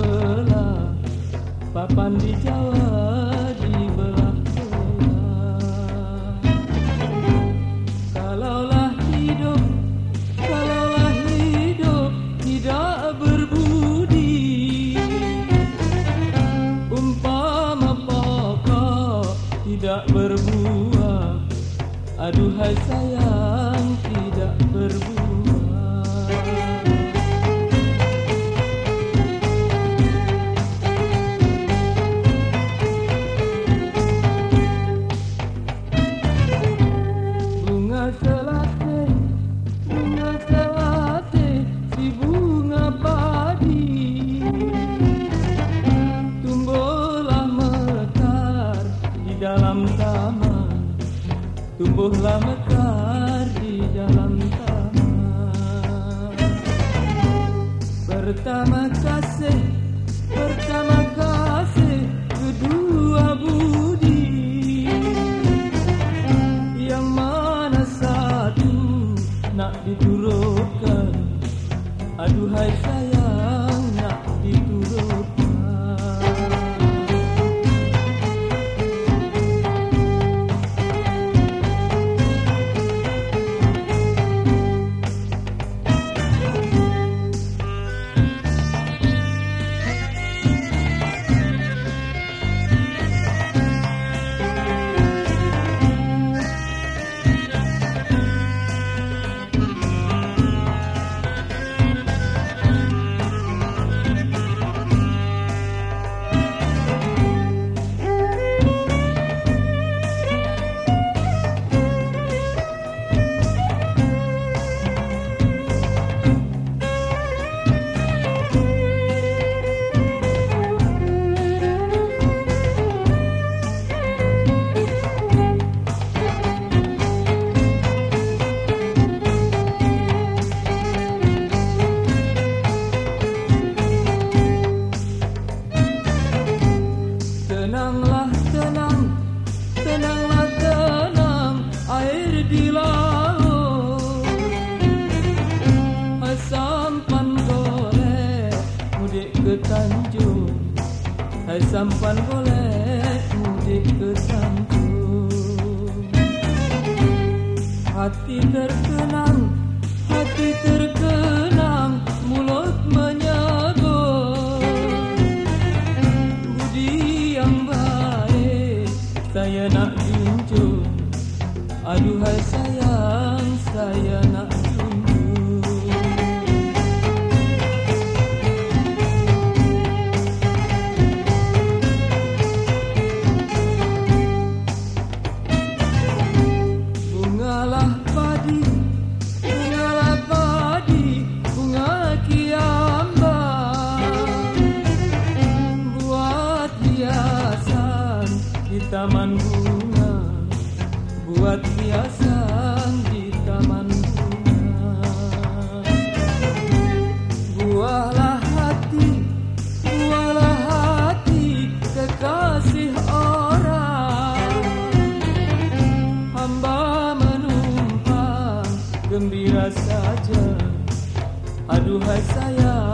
belah papan di Jawa di belah kalaulah hidup kalaulah hidup tidak berbudi. Umpama pokok tidak berbuah aduhai sayang Tumbuhlah mekar di dalam taman Pertama kasih, pertama kasih kedua budi. Yang mana satu nak diturutkan Aduhai sayang Tenanglah tenang, tenanglah tenang air di laut. Sampan golek mudik ke Tanjung. Hai sampan golek mudik ke Tanjung. Hati terkenang, junjung aduhai sayang saya nak junjung bungalah buat hiasan di taman bunga. Buahlah hati buahlah hati kekasih orang. Hamba menumpang gembira saja. Aduhai sayang